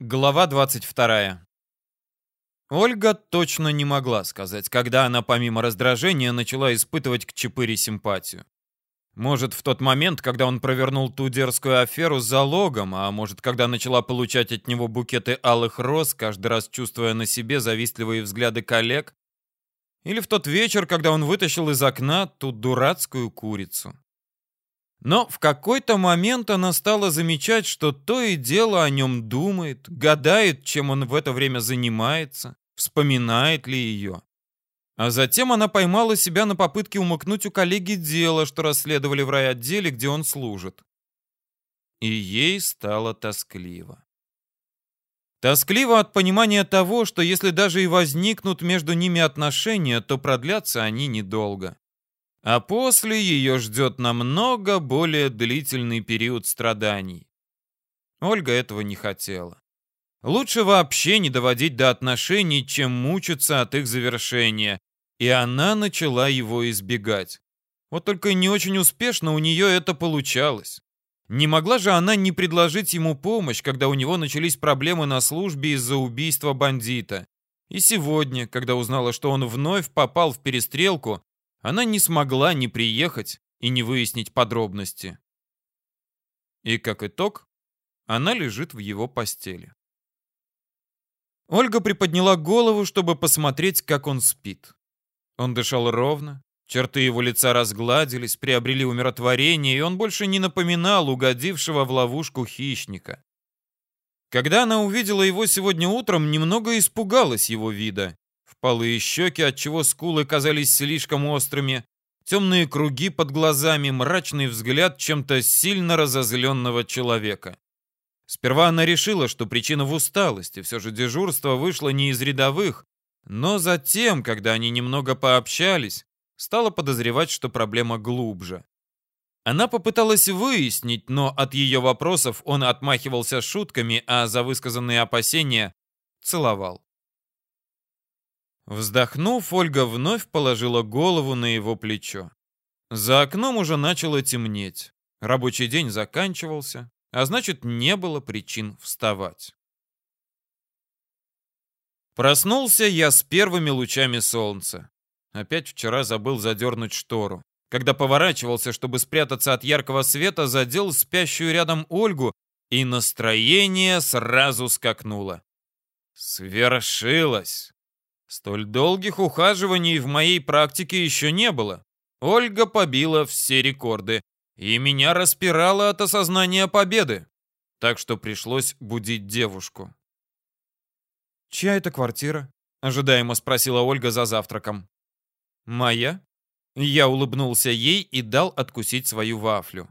Глава 22. Ольга точно не могла сказать, когда она помимо раздражения начала испытывать к Чапыре симпатию. Может, в тот момент, когда он провернул ту дерзкую аферу с залогом, а может, когда начала получать от него букеты алых роз, каждый раз чувствуя на себе завистливые взгляды коллег, или в тот вечер, когда он вытащил из окна ту дурацкую курицу. Но в какой-то момент она стала замечать, что то и дело о нем думает, гадает, чем он в это время занимается, вспоминает ли ее. А затем она поймала себя на попытке умыкнуть у коллеги дело, что расследовали в райотделе, где он служит. И ей стало тоскливо. Тоскливо от понимания того, что если даже и возникнут между ними отношения, то продлятся они недолго. А после ее ждет намного более длительный период страданий. Ольга этого не хотела. Лучше вообще не доводить до отношений, чем мучиться от их завершения. И она начала его избегать. Вот только не очень успешно у нее это получалось. Не могла же она не предложить ему помощь, когда у него начались проблемы на службе из-за убийства бандита. И сегодня, когда узнала, что он вновь попал в перестрелку, она не смогла не приехать и не выяснить подробности. И как итог, она лежит в его постели. Ольга приподняла голову, чтобы посмотреть, как он спит. Он дышал ровно, черты его лица разгладились, приобрели умиротворение, и он больше не напоминал угодившего в ловушку хищника. Когда она увидела его сегодня утром, немного испугалась его вида. Впалые щеки, отчего скулы казались слишком острыми, темные круги под глазами, мрачный взгляд чем-то сильно разозленного человека. Сперва она решила, что причина в усталости, все же дежурство вышло не из рядовых, но затем, когда они немного пообщались, стала подозревать, что проблема глубже. Она попыталась выяснить, но от ее вопросов он отмахивался шутками, а за высказанные опасения целовал. Вздохнув, Ольга вновь положила голову на его плечо. За окном уже начало темнеть. Рабочий день заканчивался, а значит, не было причин вставать. Проснулся я с первыми лучами солнца. Опять вчера забыл задернуть штору. Когда поворачивался, чтобы спрятаться от яркого света, задел спящую рядом Ольгу, и настроение сразу скакнуло. Свершилось! Столь долгих ухаживаний в моей практике еще не было. Ольга побила все рекорды, и меня распирало от осознания победы. Так что пришлось будить девушку. «Чья это квартира?» — ожидаемо спросила Ольга за завтраком. «Моя?» Я улыбнулся ей и дал откусить свою вафлю.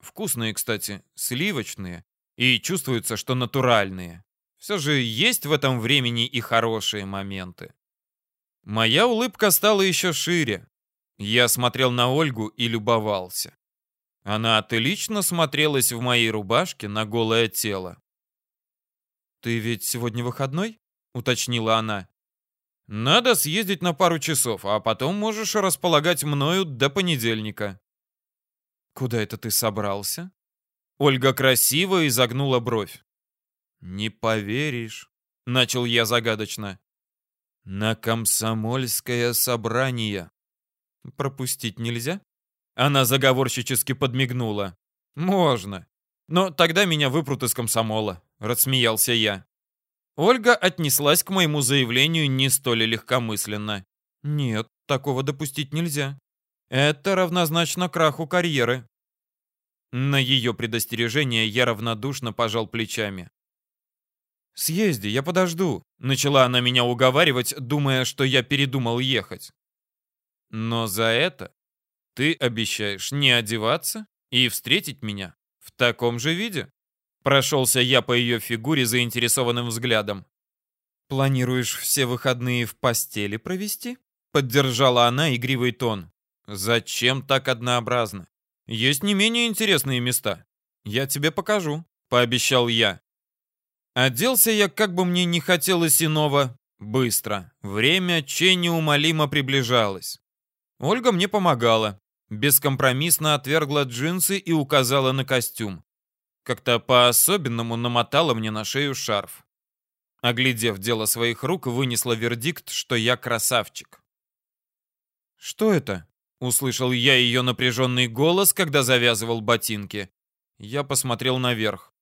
Вкусные, кстати, сливочные, и чувствуется, что натуральные. Все же есть в этом времени и хорошие моменты. Моя улыбка стала еще шире. Я смотрел на Ольгу и любовался. Она отлично смотрелась в моей рубашке на голое тело. «Ты ведь сегодня выходной?» — уточнила она. «Надо съездить на пару часов, а потом можешь располагать мною до понедельника». «Куда это ты собрался?» Ольга красиво изогнула бровь. «Не поверишь», — начал я загадочно. «На комсомольское собрание». «Пропустить нельзя?» Она заговорщически подмигнула. «Можно. Но тогда меня выпрут из комсомола», — рассмеялся я. Ольга отнеслась к моему заявлению не столь легкомысленно. «Нет, такого допустить нельзя. Это равнозначно краху карьеры». На ее предостережение я равнодушно пожал плечами. «Съезди, я подожду», — начала она меня уговаривать, думая, что я передумал ехать. «Но за это ты обещаешь не одеваться и встретить меня в таком же виде?» Прошелся я по ее фигуре заинтересованным взглядом. «Планируешь все выходные в постели провести?» Поддержала она игривый тон. «Зачем так однообразно? Есть не менее интересные места. Я тебе покажу», — пообещал я. Оделся я, как бы мне не хотелось иного, быстро. Время Че неумолимо приближалось. Ольга мне помогала. Бескомпромиссно отвергла джинсы и указала на костюм. как-то по-особенному намотала мне на шею шарф. Оглядев дело своих рук, вынесла вердикт, что я красавчик. «Что это?» — услышал я ее напряженный голос, когда завязывал ботинки. Я посмотрел наверх.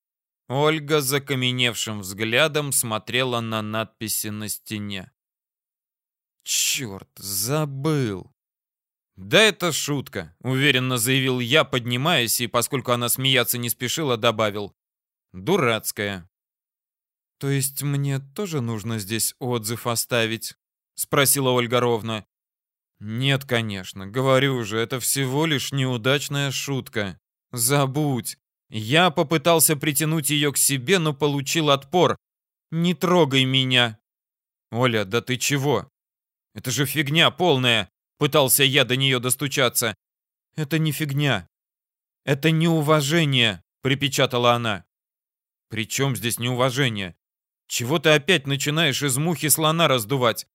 Ольга закаменевшим взглядом смотрела на надписи на стене. «Черт, забыл!» «Да это шутка», — уверенно заявил я, поднимаясь, и поскольку она смеяться не спешила, добавил. «Дурацкая». «То есть мне тоже нужно здесь отзыв оставить?» — спросила Ольга ровно. «Нет, конечно. Говорю же, это всего лишь неудачная шутка. Забудь. Я попытался притянуть ее к себе, но получил отпор. Не трогай меня». «Оля, да ты чего? Это же фигня полная!» Пытался я до нее достучаться. «Это не фигня. Это неуважение», — припечатала она. «При чем здесь неуважение? Чего ты опять начинаешь из мухи слона раздувать?»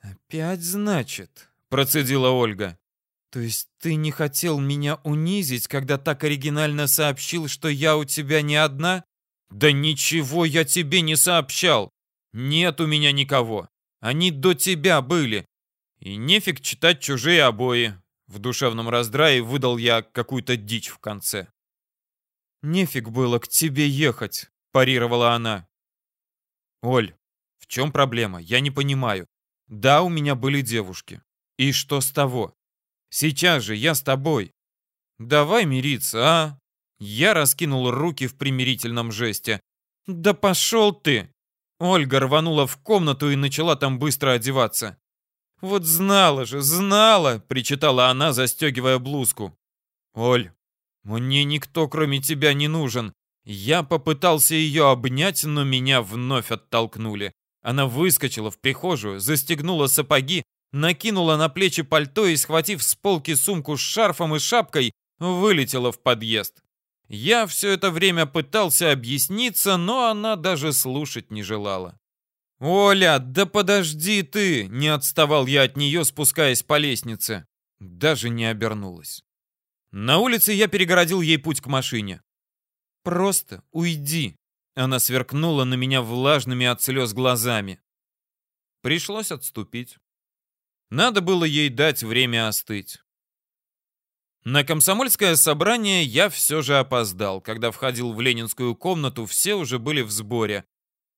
«Опять, значит?» — процедила Ольга. «То есть ты не хотел меня унизить, когда так оригинально сообщил, что я у тебя не одна?» «Да ничего я тебе не сообщал! Нет у меня никого! Они до тебя были! И нефиг читать чужие обои. В душевном раздрае выдал я какую-то дичь в конце. «Нефиг было к тебе ехать», — парировала она. «Оль, в чем проблема? Я не понимаю. Да, у меня были девушки. И что с того? Сейчас же я с тобой. Давай мириться, а?» Я раскинул руки в примирительном жесте. «Да пошел ты!» Ольга рванула в комнату и начала там быстро одеваться. «Вот знала же, знала!» — причитала она, застегивая блузку. «Оль, мне никто, кроме тебя, не нужен. Я попытался ее обнять, но меня вновь оттолкнули. Она выскочила в прихожую, застегнула сапоги, накинула на плечи пальто и, схватив с полки сумку с шарфом и шапкой, вылетела в подъезд. Я все это время пытался объясниться, но она даже слушать не желала. «Оля, да подожди ты!» — не отставал я от нее, спускаясь по лестнице. Даже не обернулась. На улице я перегородил ей путь к машине. «Просто уйди!» — она сверкнула на меня влажными от слез глазами. Пришлось отступить. Надо было ей дать время остыть. На комсомольское собрание я все же опоздал. Когда входил в ленинскую комнату, все уже были в сборе.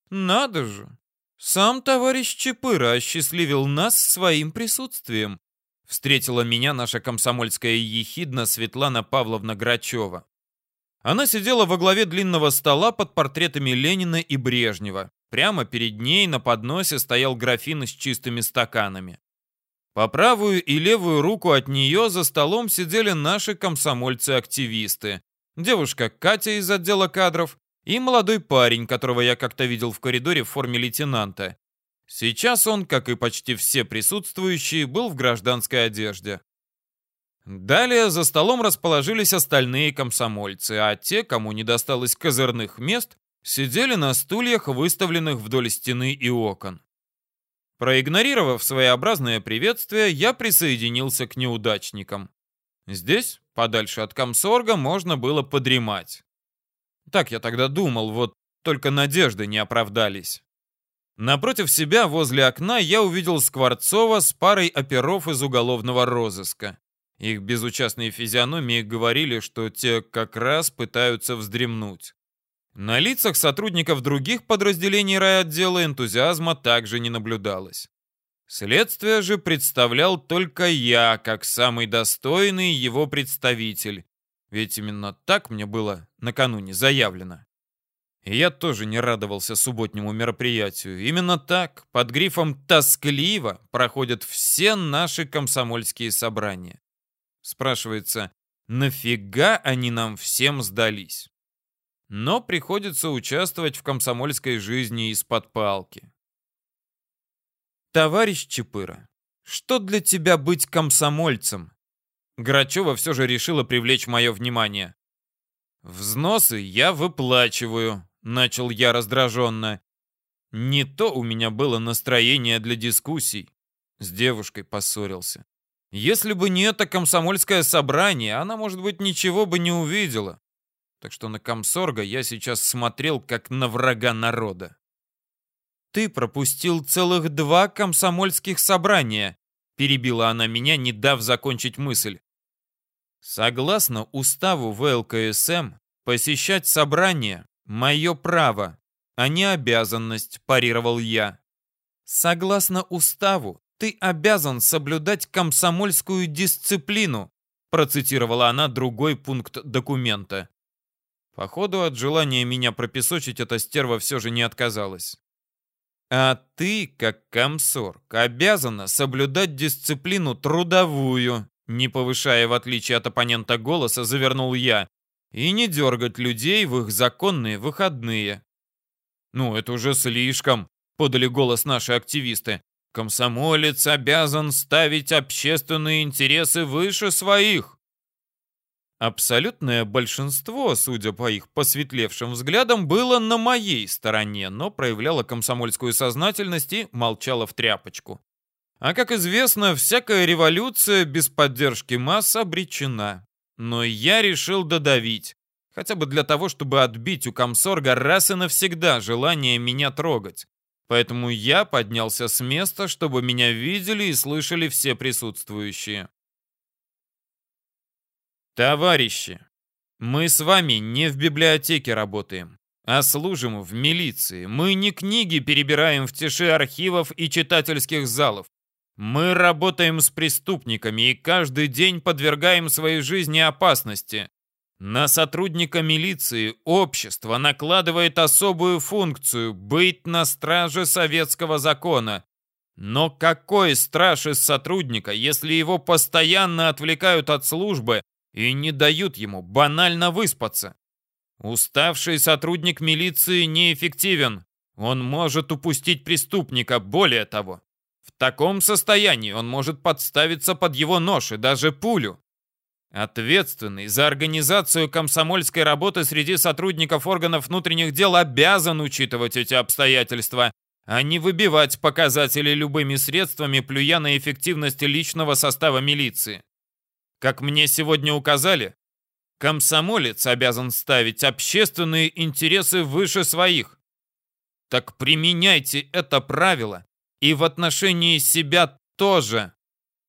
Надо же, сам товарищ Чапыра осчастливил нас своим присутствием. Встретила меня наша комсомольская ехидна Светлана Павловна Грачева. Она сидела во главе длинного стола под портретами Ленина и Брежнева. Прямо перед ней на подносе стоял графин с чистыми стаканами. По правую и левую руку от нее за столом сидели наши комсомольцы-активисты. Девушка Катя из отдела кадров и молодой парень, которого я как-то видел в коридоре в форме лейтенанта. Сейчас он, как и почти все присутствующие, был в гражданской одежде. Далее за столом расположились остальные комсомольцы, а те, кому не досталось козырных мест, сидели на стульях, выставленных вдоль стены и окон. Проигнорировав своеобразное приветствие, я присоединился к неудачникам. Здесь, подальше от комсорга, можно было подремать. Так я тогда думал, вот только надежды не оправдались. Напротив себя, возле окна, я увидел Скворцова с парой оперов из уголовного розыска. Их безучастные физиономии говорили, что те как раз пытаются вздремнуть. На лицах сотрудников других подразделений райотдела энтузиазма также не наблюдалось. Следствие же представлял только я, как самый достойный его представитель, ведь именно так мне было накануне заявлено. И я тоже не радовался субботнему мероприятию. Именно так, под грифом «тоскливо» проходят все наши комсомольские собрания. Спрашивается, нафига они нам всем сдались? Но приходится участвовать в комсомольской жизни из-под палки. Товарищ Чапыра, что для тебя быть комсомольцем? Грачева все же решила привлечь мое внимание. «Взносы я выплачиваю», — начал я раздраженно. Не то у меня было настроение для дискуссий. С девушкой поссорился. Если бы не это комсомольское собрание, она, может быть, ничего бы не увидела. Так что на комсорга я сейчас смотрел как на врага народа. «Ты пропустил целых два комсомольских собрания», перебила она меня, не дав закончить мысль. Согласно уставу ВЛКСМ, посещать собрание – мое право, а не обязанность, парировал я. Согласно уставу, ты обязан соблюдать комсомольскую дисциплину, процитировала она другой пункт документа. Походу, от желания меня пропесочить эта стерва все же не отказалась. А ты, как комсорг, обязана соблюдать дисциплину трудовую, не повышая в отличие от оппонента голоса, завернул я, и не дергать людей в их законные выходные. Ну, это уже слишком, подали голос наши активисты. Комсомолец обязан ставить общественные интересы выше своих. Абсолютное большинство, судя по их посветлевшим взглядам, было на моей стороне, но проявляло комсомольскую сознательность и молчало в тряпочку. А как известно, всякая революция без поддержки масс обречена. Но я решил додавить, хотя бы для того, чтобы отбить у комсорга раз и навсегда желание меня трогать. Поэтому я поднялся с места, чтобы меня видели и слышали все присутствующие. Товарищи, мы с вами не в библиотеке работаем, а служим в милиции. Мы не книги перебираем в тиши архивов и читательских залов. Мы работаем с преступниками и каждый день подвергаем своей жизни опасности. На сотрудника милиции общество накладывает особую функцию быть на страже советского закона. Но какой страж из сотрудника, если его постоянно отвлекают от службы и не дают ему банально выспаться. Уставший сотрудник милиции неэффективен. Он может упустить преступника, более того. В таком состоянии он может подставиться под его нож и даже пулю. Ответственный за организацию комсомольской работы среди сотрудников органов внутренних дел обязан учитывать эти обстоятельства, а не выбивать показатели любыми средствами, плюя на эффективность личного состава милиции. Как мне сегодня указали, комсомолец обязан ставить общественные интересы выше своих. Так применяйте это правило и в отношении себя тоже.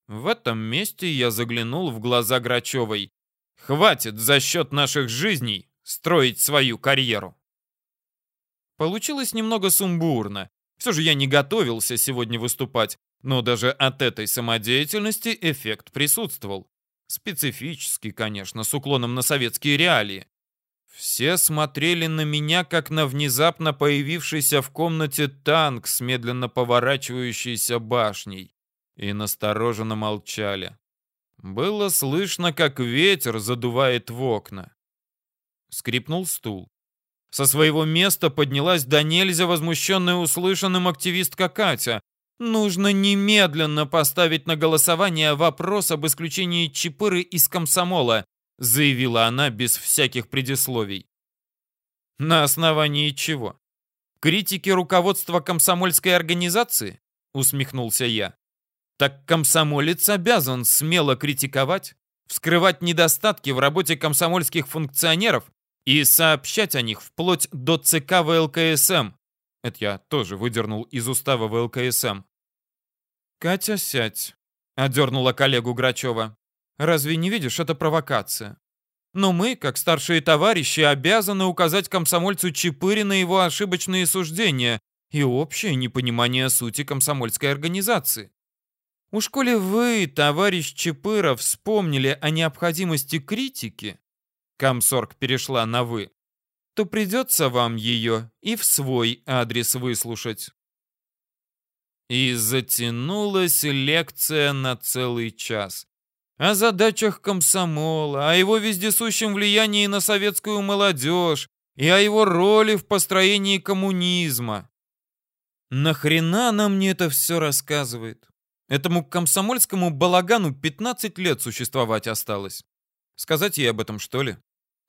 В этом месте я заглянул в глаза Грачевой. Хватит за счет наших жизней строить свою карьеру. Получилось немного сумбурно. Все же я не готовился сегодня выступать, но даже от этой самодеятельности эффект присутствовал. Специфический, конечно, с уклоном на советские реалии. Все смотрели на меня, как на внезапно появившийся в комнате танк с медленно поворачивающейся башней, и настороженно молчали. Было слышно, как ветер задувает в окна. Скрипнул стул. Со своего места поднялась до нельзя возмущенная услышанным активистка Катя. Нужно немедленно поставить на голосование вопрос об исключении Чапыры из комсомола, заявила она без всяких предисловий. На основании чего? Критики руководства комсомольской организации? Усмехнулся я. Так комсомолец обязан смело критиковать, вскрывать недостатки в работе комсомольских функционеров и сообщать о них вплоть до ЦК ВЛКСМ. Это я тоже выдернул из устава ВЛКСМ. «Катя, сядь», — одернула коллегу Грачева. «Разве не видишь, это провокация? Но мы, как старшие товарищи, обязаны указать комсомольцу Чапыри на его ошибочные суждения и общее непонимание сути комсомольской организации. Уж коли вы, товарищ Чапыра, вспомнили о необходимости критики, комсорг перешла на «вы», то придется вам ее и в свой адрес выслушать. И затянулась лекция на целый час. О задачах комсомола, о его вездесущем влиянии на советскую молодежь и о его роли в построении коммунизма. Нахрена она мне это все рассказывает? Этому комсомольскому балагану 15 лет существовать осталось. Сказать ей об этом, что ли?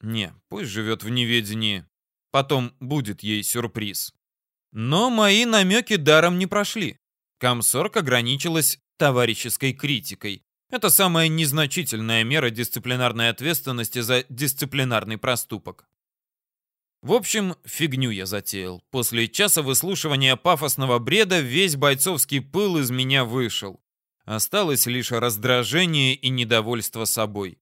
Не, пусть живет в неведении. Потом будет ей сюрприз. Но мои намеки даром не прошли. Комсорг ограничилась товарищеской критикой. Это самая незначительная мера дисциплинарной ответственности за дисциплинарный проступок. В общем, фигню я затеял. После часа выслушивания пафосного бреда весь бойцовский пыл из меня вышел. Осталось лишь раздражение и недовольство собой.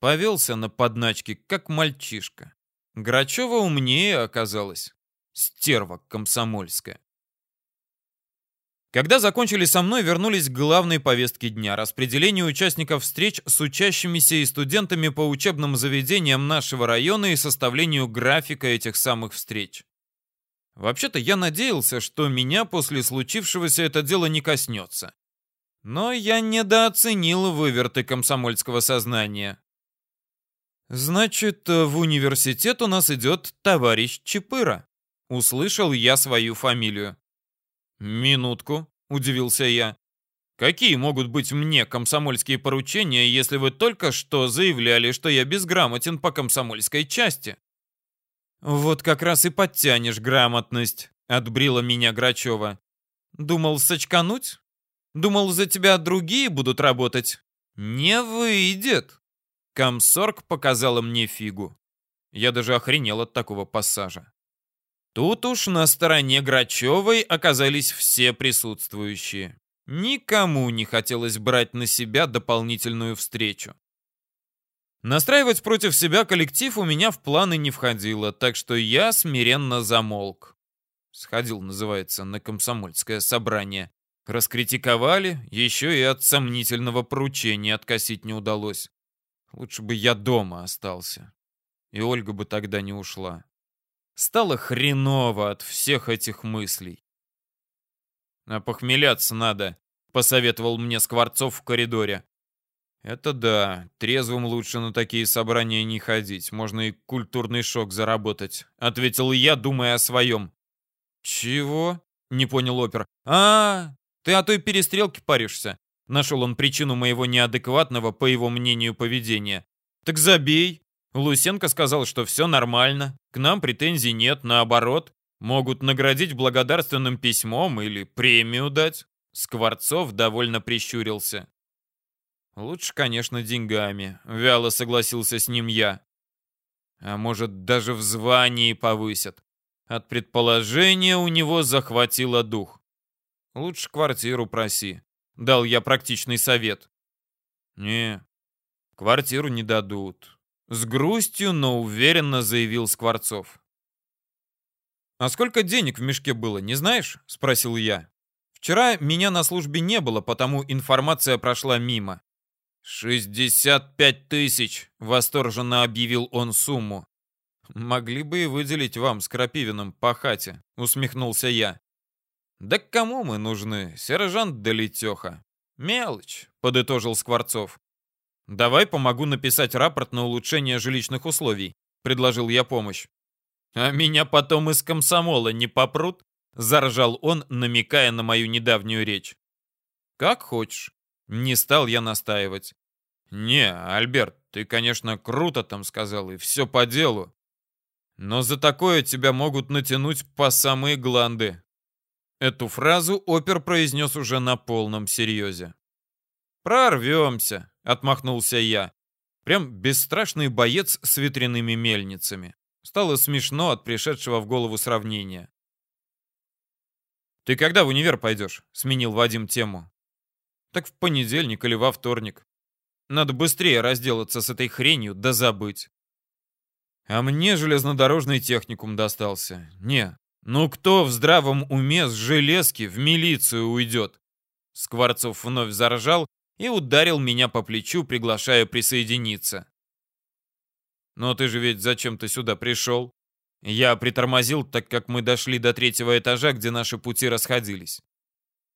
Повелся на подначки, как мальчишка. Грачева умнее оказалась. Стерва комсомольская. Когда закончили со мной, вернулись к главной повестке дня – распределению участников встреч с учащимися и студентами по учебным заведениям нашего района и составлению графика этих самых встреч. Вообще-то я надеялся, что меня после случившегося это дело не коснется. Но я недооценил выверты комсомольского сознания. «Значит, в университет у нас идет товарищ Чапыра», — услышал я свою фамилию. «Минутку», — удивился я. «Какие могут быть мне комсомольские поручения, если вы только что заявляли, что я безграмотен по комсомольской части?» «Вот как раз и подтянешь грамотность», — отбрила меня Грачева. «Думал сочкануть? Думал, за тебя другие будут работать? Не выйдет!» Комсорг показала мне фигу. Я даже охренел от такого пассажа. Тут уж на стороне Грачевой оказались все присутствующие. Никому не хотелось брать на себя дополнительную встречу. Настраивать против себя коллектив у меня в планы не входило, так что я смиренно замолк. Сходил, называется, на комсомольское собрание. Раскритиковали, еще и от сомнительного поручения откосить не удалось. Лучше бы я дома остался. И Ольга бы тогда не ушла. Стало хреново от всех этих мыслей. «А похмеляться надо», — посоветовал мне Скворцов в коридоре. «Это да, трезвым лучше на такие собрания не ходить, можно и культурный шок заработать», — ответил я, думая о своем. «Чего?» — не понял опер. «А, ты о той перестрелке паришься?» Нашел он причину моего неадекватного, по его мнению, поведения. «Так забей. Лусенко сказал, что все нормально, к нам претензий нет, наоборот, могут наградить благодарственным письмом или премию дать. Скворцов довольно прищурился. Лучше, конечно, деньгами, вяло согласился с ним я. А может, даже в звании повысят. От предположения у него захватило дух. Лучше квартиру проси. Дал я практичный совет. Не, квартиру не дадут. С грустью, но уверенно заявил Скворцов. «А сколько денег в мешке было, не знаешь?» — спросил я. «Вчера меня на службе не было, потому информация прошла мимо». «Шестьдесят пять тысяч!» — восторженно объявил он сумму. «Могли бы и выделить вам с Крапивиным по хате», — усмехнулся я. «Да кому мы нужны, сержант да летеха?» «Мелочь», — подытожил Скворцов. «Давай помогу написать рапорт на улучшение жилищных условий», — предложил я помощь. «А меня потом из комсомола не попрут?» — заржал он, намекая на мою недавнюю речь. «Как хочешь». Не стал я настаивать. «Не, Альберт, ты, конечно, круто там сказал, и все по делу. Но за такое тебя могут натянуть по самые гланды». Эту фразу опер произнес уже на полном серьезе. «Прорвемся», Отмахнулся я. Прям бесстрашный боец с ветряными мельницами. Стало смешно от пришедшего в голову сравнения. «Ты когда в универ пойдешь?» — сменил Вадим тему. «Так в понедельник или во вторник. Надо быстрее разделаться с этой хренью, да забыть». А мне железнодорожный техникум достался. Не, ну кто в здравом уме с железки в милицию уйдет? Скворцов вновь заржал и ударил меня по плечу, приглашая присоединиться. «Но ты же ведь зачем-то сюда пришел?» Я притормозил, так как мы дошли до третьего этажа, где наши пути расходились.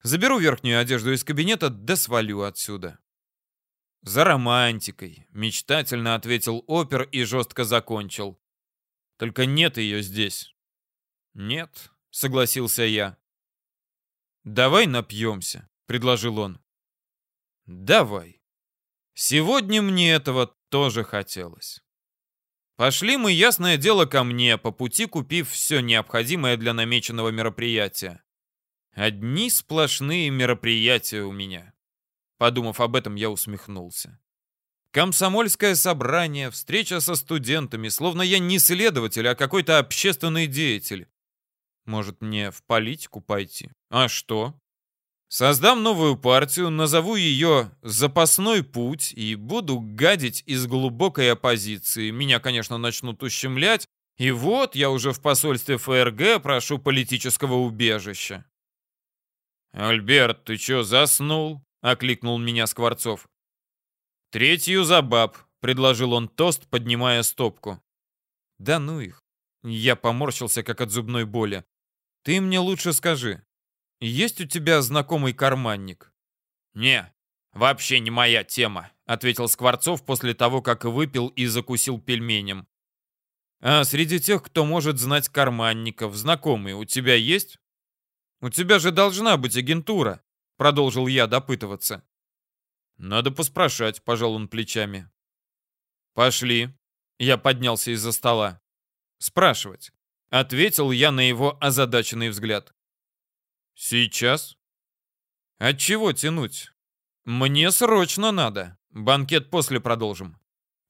Заберу верхнюю одежду из кабинета, да свалю отсюда. «За романтикой», — мечтательно ответил опер и жестко закончил. «Только нет ее здесь». «Нет», — согласился я. «Давай напьемся», — предложил он. Давай. Сегодня мне этого тоже хотелось. Пошли мы, ясное дело, ко мне, по пути купив все необходимое для намеченного мероприятия. Одни сплошные мероприятия у меня. Подумав об этом, я усмехнулся. Комсомольское собрание, встреча со студентами, словно я не следователь, а какой-то общественный деятель. Может, мне в политику пойти? А что? Создам новую партию, назову ее «Запасной путь» и буду гадить из глубокой оппозиции. Меня, конечно, начнут ущемлять, и вот я уже в посольстве ФРГ прошу политического убежища. «Альберт, ты чё, заснул?» — окликнул меня Скворцов. «Третью за баб», — предложил он тост, поднимая стопку. «Да ну их!» Я поморщился, как от зубной боли. «Ты мне лучше скажи, есть у тебя знакомый карманник?» «Не, вообще не моя тема», — ответил Скворцов после того, как выпил и закусил пельменем. «А среди тех, кто может знать карманников, знакомые у тебя есть?» «У тебя же должна быть агентура», — продолжил я допытываться. «Надо поспрашать», — пожал он плечами. «Пошли». Я поднялся из-за стола. «Спрашивать», — ответил я на его озадаченный взгляд. Сейчас? От чего тянуть? Мне срочно надо. Банкет после продолжим.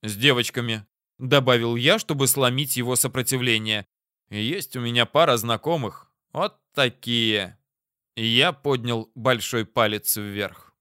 С девочками, добавил я, чтобы сломить его сопротивление. Есть у меня пара знакомых. Вот такие. Я поднял большой палец вверх.